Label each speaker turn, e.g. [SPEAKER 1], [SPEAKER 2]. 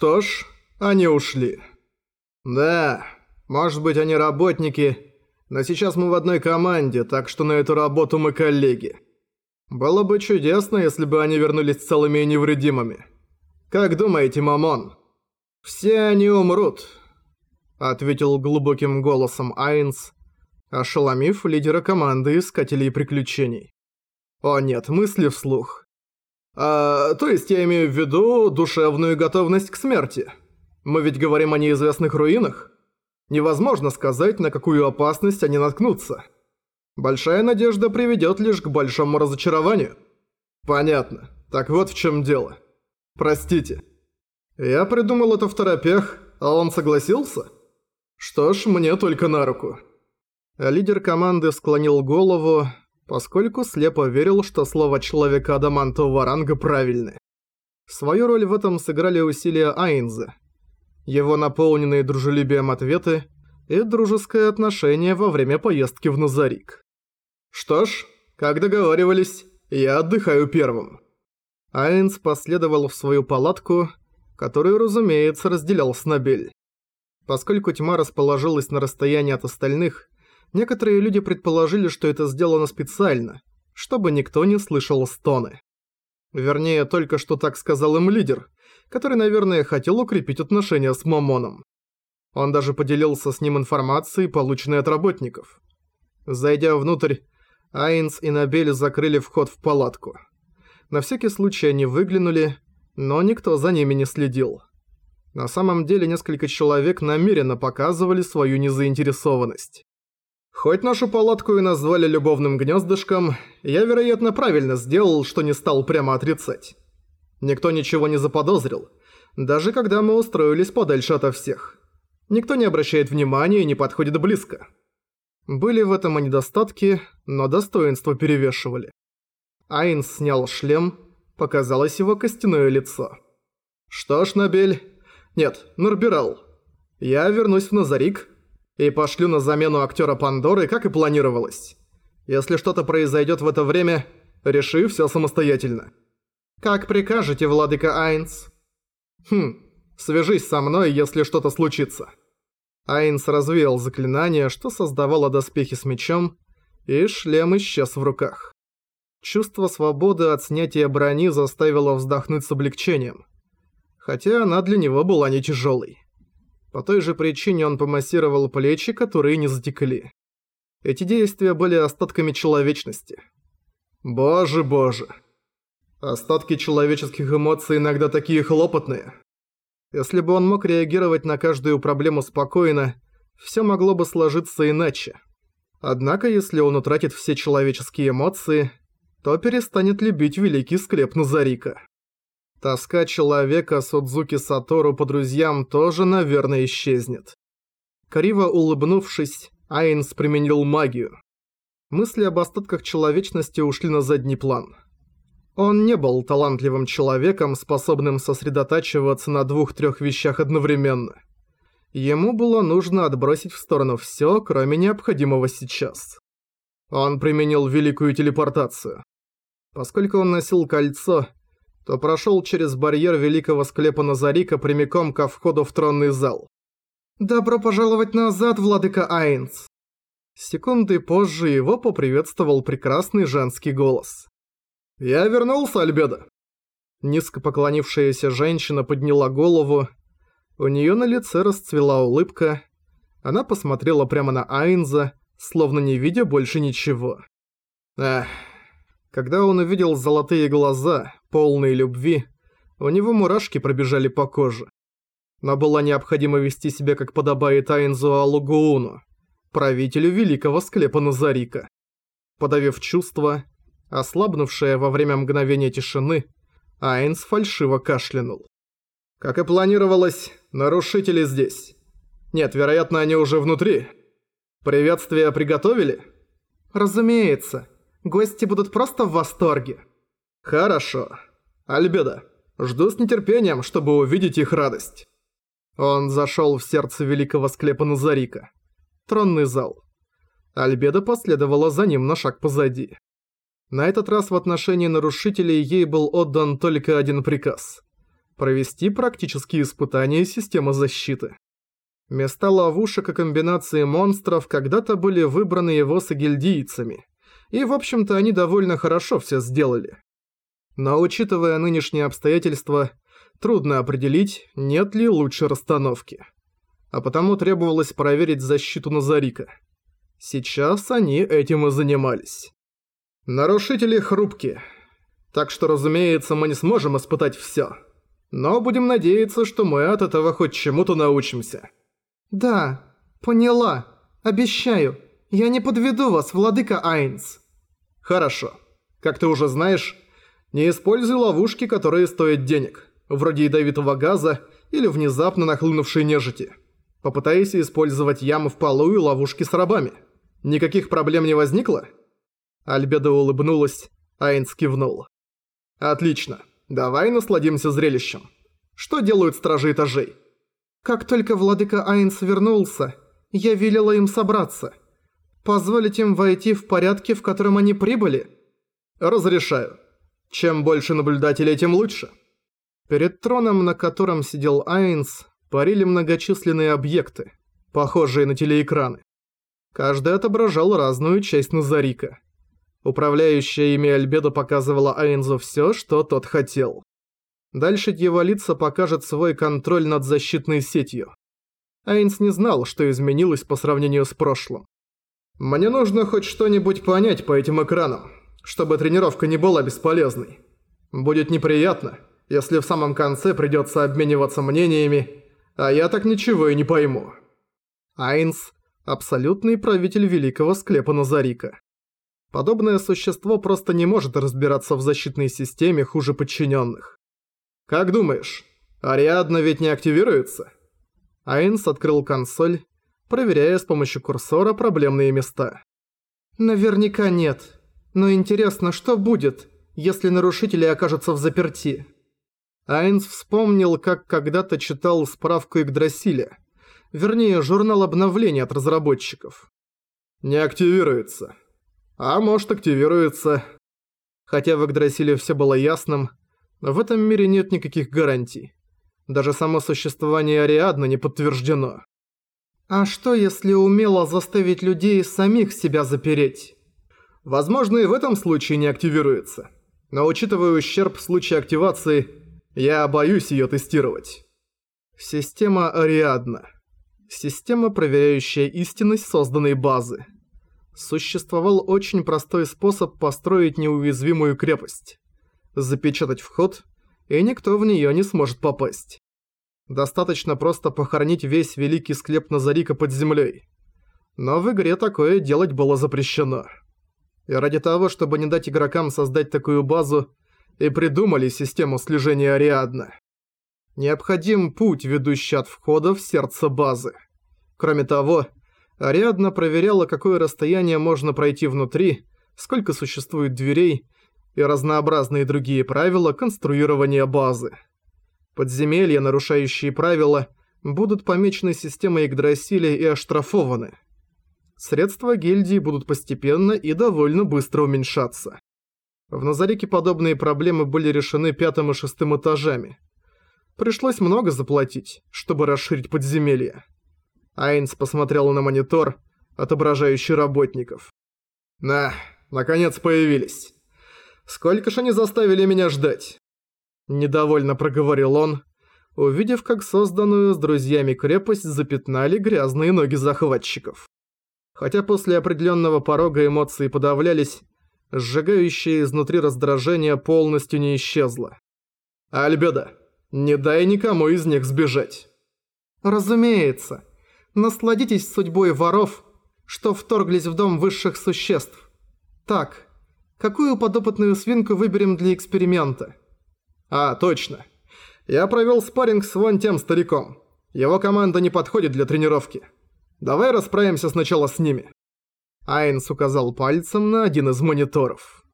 [SPEAKER 1] Что ж, они ушли. Да, может быть они работники, но сейчас мы в одной команде, так что на эту работу мы коллеги. Было бы чудесно, если бы они вернулись целыми и невредимыми. Как думаете, Мамон? Все они умрут, ответил глубоким голосом Айнс, ошеломив лидера команды Искателей Приключений. О нет, мысли вслух. А, то есть я имею в виду душевную готовность к смерти. Мы ведь говорим о неизвестных руинах. Невозможно сказать, на какую опасность они наткнутся. Большая надежда приведет лишь к большому разочарованию. Понятно. Так вот в чем дело. Простите. Я придумал это в торопях, а он согласился? Что ж, мне только на руку. Лидер команды склонил голову, поскольку слепо верил, что слово человека адамантового ранга правильны. Свою роль в этом сыграли усилия Айнза, его наполненные дружелюбием ответы и дружеское отношение во время поездки в Назарик. «Что ж, как договаривались, я отдыхаю первым». Айнс последовал в свою палатку, которую, разумеется, разделял с Набель. Поскольку тьма расположилась на расстоянии от остальных, Некоторые люди предположили, что это сделано специально, чтобы никто не слышал стоны. Вернее, только что так сказал им лидер, который, наверное, хотел укрепить отношения с Мамоном. Он даже поделился с ним информацией, полученной от работников. Зайдя внутрь, Айнс и Набель закрыли вход в палатку. На всякий случай они выглянули, но никто за ними не следил. На самом деле несколько человек намеренно показывали свою незаинтересованность. Хоть нашу палатку и назвали любовным гнездышком, я, вероятно, правильно сделал, что не стал прямо отрицать. Никто ничего не заподозрил, даже когда мы устроились подальше ото всех. Никто не обращает внимания и не подходит близко. Были в этом и недостатки, но достоинства перевешивали. Айнс снял шлем, показалось его костяное лицо. «Что ж, Набель... Нет, Нурбирал. Я вернусь в Назарик, и пошлю на замену актера Пандоры, как и планировалось. Если что-то произойдет в это время, реши все самостоятельно. Как прикажете, владыка Айнс? Хм, свяжись со мной, если что-то случится. Айнс развеял заклинание, что создавало доспехи с мечом, и шлем исчез в руках. Чувство свободы от снятия брони заставило вздохнуть с облегчением. Хотя она для него была не тяжелой. По той же причине он помассировал плечи, которые не затекли. Эти действия были остатками человечности. Боже, боже. Остатки человеческих эмоций иногда такие хлопотные. Если бы он мог реагировать на каждую проблему спокойно, все могло бы сложиться иначе. Однако, если он утратит все человеческие эмоции, то перестанет любить великий склеп Назарика. Тоска человека Судзуки Сатору по друзьям тоже, наверное, исчезнет. Криво улыбнувшись, Айнс применил магию. Мысли об остатках человечности ушли на задний план. Он не был талантливым человеком, способным сосредотачиваться на двух-трех вещах одновременно. Ему было нужно отбросить в сторону всё, кроме необходимого сейчас. Он применил великую телепортацию. Поскольку он носил кольцо, то прошел через барьер великого склепа Назарика прямиком ко входу в тронный зал. «Добро пожаловать назад, владыка Айнс!» Секунды позже его поприветствовал прекрасный женский голос. «Я вернулся, Альбедо!» Низко поклонившаяся женщина подняла голову. У нее на лице расцвела улыбка. Она посмотрела прямо на Айнза, словно не видя больше ничего. Эх, когда он увидел золотые глаза, полные любви, у него мурашки пробежали по коже. Но было необходимо вести себя как подобает Айнзу Алугууну, правителю великого склепа Назарика. Подавив чувство, ослабнувшее во время мгновения тишины, Айнс фальшиво кашлянул. Как и планировалось, нарушители здесь. Нет, вероятно, они уже внутри. Приветствие приготовили? Разумеется. Гости будут просто в восторге. Хорошо. Альбеда, жду с нетерпением, чтобы увидеть их радость. Он зашел в сердце великого склепа Назарика. Тронный зал. Альбеда последовала за ним на шаг позади. На этот раз в отношении нарушителей ей был отдан только один приказ. Провести практические испытания системы защиты. Места ловушек и комбинации монстров когда-то были выбраны его сагильдийцами, и в общем-то они довольно хорошо все сделали. Но учитывая нынешние обстоятельства, трудно определить, нет ли лучшей расстановки. А потому требовалось проверить защиту Назарика. Сейчас они этим и занимались. Нарушители хрупкие, так что, разумеется, мы не сможем испытать всё. Но будем надеяться, что мы от этого хоть чему-то научимся.
[SPEAKER 2] «Да, поняла. Обещаю. Я не подведу вас, владыка Айнс».
[SPEAKER 1] «Хорошо. Как ты уже знаешь, не используй ловушки, которые стоят денег, вроде ядовитого газа или внезапно нахлынувшей нежити. Попытайся использовать ямы в полу и ловушки с рабами. Никаких проблем не возникло?» Альбеда улыбнулась, Айнс кивнул. «Отлично. Давай насладимся зрелищем. Что делают стражи этажей?»
[SPEAKER 2] Как только владыка Айнс вернулся, я велела им собраться. Позволить им войти в порядке, в котором они прибыли?
[SPEAKER 1] Разрешаю. Чем больше наблюдателей, тем лучше. Перед троном, на котором сидел Айнс, парили многочисленные объекты, похожие на телеэкраны. Каждый отображал разную часть Назарика. Управляющая ими Альбедо показывала Айнзу всё, что тот хотел. Дальше дьяволица покажет свой контроль над защитной сетью. Айнс не знал, что изменилось по сравнению с прошлым. «Мне нужно хоть что-нибудь понять по этим экранам, чтобы тренировка не была бесполезной. Будет неприятно, если в самом конце придется обмениваться мнениями, а я так ничего и не пойму». Айнс – абсолютный правитель великого склепа Назарика. Подобное существо просто не может разбираться в защитной системе хуже подчиненных. «Как думаешь, Ариадна ведь не активируется?» Айнс открыл консоль, проверяя с помощью курсора проблемные места.
[SPEAKER 2] «Наверняка нет. Но интересно, что будет, если нарушители окажутся в заперти?»
[SPEAKER 1] Айнс вспомнил, как когда-то читал справку Игдрасиля, вернее, журнал обновлений от разработчиков. «Не активируется. А может, активируется». Хотя в Игдрасиле все было ясным, в этом мире нет никаких гарантий. Даже само существование Ариадны не подтверждено.
[SPEAKER 2] А что, если умело заставить людей самих себя запереть?
[SPEAKER 1] Возможно, и в этом случае не активируется. Но учитывая ущерб в случае активации, я боюсь её тестировать. Система Ариадна. Система, проверяющая истинность созданной базы. Существовал очень простой способ построить неуязвимую крепость запечатать вход, и никто в неё не сможет попасть. Достаточно просто похоронить весь великий склеп Назарика под землей. Но в игре такое делать было запрещено. И ради того, чтобы не дать игрокам создать такую базу, и придумали систему слежения Ариадна. Необходим путь, ведущий от входа в сердце базы. Кроме того, Ариадна проверяла, какое расстояние можно пройти внутри, сколько существует дверей и разнообразные другие правила конструирования базы. Подземелья, нарушающие правила, будут помечены системой Игдрасиля и оштрафованы. Средства гильдии будут постепенно и довольно быстро уменьшаться. В Назарике подобные проблемы были решены пятым и шестым этажами. Пришлось много заплатить, чтобы расширить подземелье. Айнс посмотрел на монитор, отображающий работников. «На, наконец появились. Сколько ж они заставили меня ждать?» Недовольно проговорил он, увидев, как созданную с друзьями крепость запятнали грязные ноги захватчиков. Хотя после определенного порога эмоции подавлялись, сжигающее изнутри раздражение полностью не исчезло. «Альбеда, не дай никому из них сбежать!»
[SPEAKER 2] «Разумеется. Насладитесь судьбой воров, что вторглись в дом высших существ. Так, Какую подопытную свинку выберем для эксперимента?
[SPEAKER 1] А, точно. Я провел спарринг с вон тем стариком. Его команда не подходит для тренировки. Давай расправимся сначала с ними. Айнс указал пальцем на один из мониторов.